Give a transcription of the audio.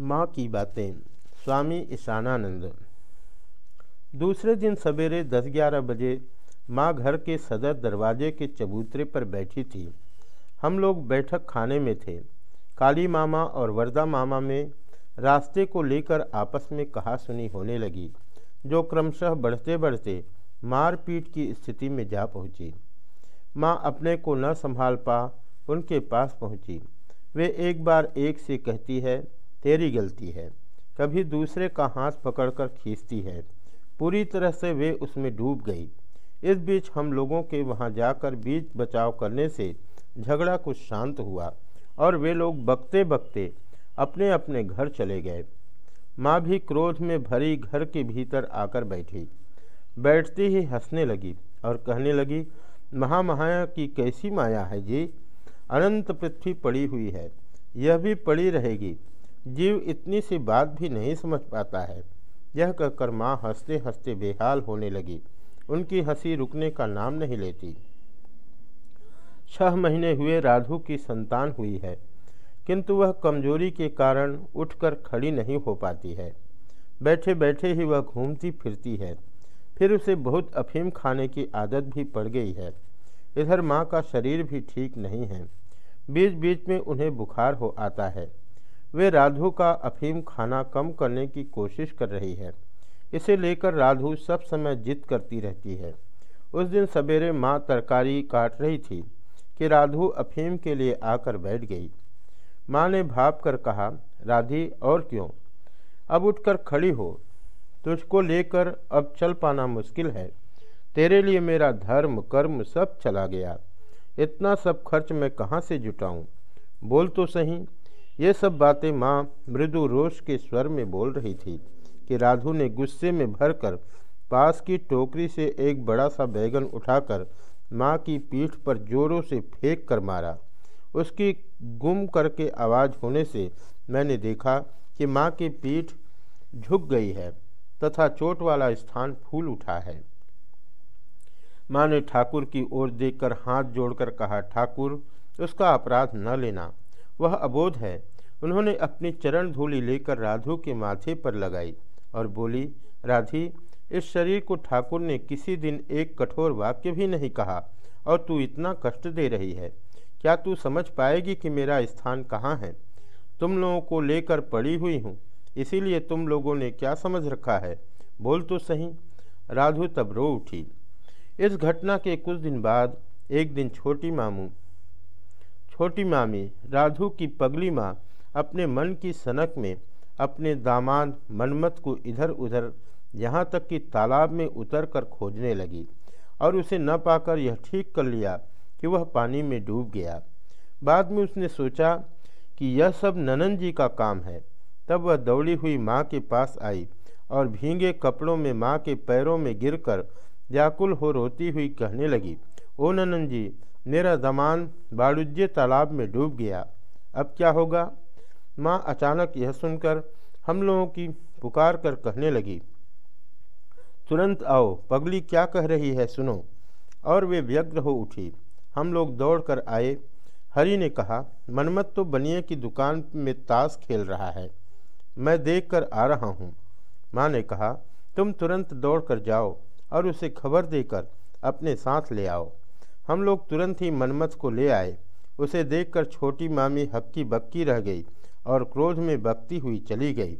माँ की बातें। स्वामी ईशानानंद। दूसरे दिन सवेरे दस ग्यारह बजे माँ घर के सदर दरवाजे के चबूतरे पर बैठी थी। हम लोग बैठक खाने में थे। काली मामा और वरदा मामा में रास्ते को लेकर आपस में कहा सुनी होने लगी, जो क्रमशः बढ़ते बढ़ते मारपीट की स्थिति में जा पहुँची। माँ अपने को न संभाल पा, उनके पास पहुँची। वे एक बार एक से कहती है तेरी गलती है। कभी दूसरे का हाथ पकड़कर खींचती है। पूरी तरह से वे उसमें डूब गई। इस बीच हम लोगों के वहाँ जाकर बीच बचाव करने से झगड़ा कुछ शांत हुआ और वे लोग बकते बकते अपने अपने घर चले गए। माँ भी क्रोध में भरी घर के भीतर आकर बैठी। बैठती ही हंसने लगी और कहने लगी, महामाया की कैसी माया है जी? अनंत पृथ्वी पड़ी हुई है। यह भी पड़ी रहेगी। जीव इतनी सी बात भी नहीं समझ पाता है। यह कहकर माँ हँसते हँसते बेहाल होने लगी। उनकी हँसी रुकने का नाम नहीं लेती। छह महीने हुए राधु की संतान हुई है। किंतु वह कमज़ोरी के कारण उठकर खड़ी नहीं हो पाती है। बैठे बैठे ही वह घूमती फिरती है। फिर उसे बहुत अफीम खाने की आदत भी पड़ गई है। इधर माँ का शरीर भी ठीक नहीं है। बीच बीच में उन्हें बुखार हो आता है। वे राधु का अफीम खाना कम करने की कोशिश कर रही है। इसे लेकर राधु सब समय जिद करती रहती है। उस दिन सवेरे माँ तरकारी काट रही थी कि राधु अफीम के लिए आकर बैठ गई। माँ ने भाप कर कहा, राधी, और क्यों? अब उठकर खड़ी हो। तुझको लेकर अब चल पाना मुश्किल है। तेरे लिए मेरा धर्म, कर्म सब चला गया। इतना सब खर्च मैं कहाँ से जुटाऊँ? बोल तो सही। ये सब बातें माँ मृदु रोष के स्वर में बोल रही थी कि राधु ने गुस्से में भरकर पास की टोकरी से एक बड़ा सा बैगन उठाकर माँ की पीठ पर जोरों से फेंक कर मारा। उसकी गुम करके आवाज़ होने से मैंने देखा कि माँ की पीठ झुक गई है तथा चोट वाला स्थान फूल उठा है। माँ ने ठाकुर की ओर देखकर हाथ जोड़कर कहा, ठाकुर, उसका अपराध न लेना। वह अबोध है। उन्होंने अपनी चरण धूली लेकर राधु के माथे पर लगाई और बोली, राधी, इस शरीर को ठाकुर ने किसी दिन एक कठोर वाक्य भी नहीं कहा और तू इतना कष्ट दे रही है। क्या तू समझ पाएगी कि मेरा स्थान कहाँ है? तुम लोगों को लेकर पड़ी हुई हूँ, इसीलिए तुम लोगों ने क्या समझ रखा है? बोल तो सही। राधु तब रो उठी। इस घटना के कुछ दिन बाद एक दिन छोटी मामू, छोटी मामी, राधु की पगली माँ अपने मन की सनक में, अपने दामाद मनमत को इधर उधर यहाँ तक कि तालाब में उतर कर खोजने लगी और उसे न पाकर यह ठीक कर लिया कि वह पानी में डूब गया। बाद में उसने सोचा कि यह सब ननन जी का काम है। तब वह दौड़ी हुई माँ के पास आई और भींगे कपड़ों में माँ के पैरों में गिरकर व्याकुल हो रोती हुई कहने लगी, ओ ननन जी, मेरा दमान बाड़ुज्य तालाब में डूब गया। अब क्या होगा? माँ अचानक यह सुनकर हम लोगों की पुकार कर कहने लगी, तुरंत आओ, पगली क्या कह रही है सुनो। और वे व्यग्र हो उठी। हम लोग दौड़ कर आए। हरि ने कहा मनमत तो बनिए की दुकान में ताश खेल रहा है। मैं देख कर आ रहा हूँ। माँ ने कहा, तुम तुरंत दौड़ कर जाओ और उसे खबर देकर अपने साथ ले आओ। हम लोग तुरंत ही मनमत को ले आए। उसे देखकर छोटी मामी हक्की बक्की रह गई। और क्रोध में बकती हुई चली गई।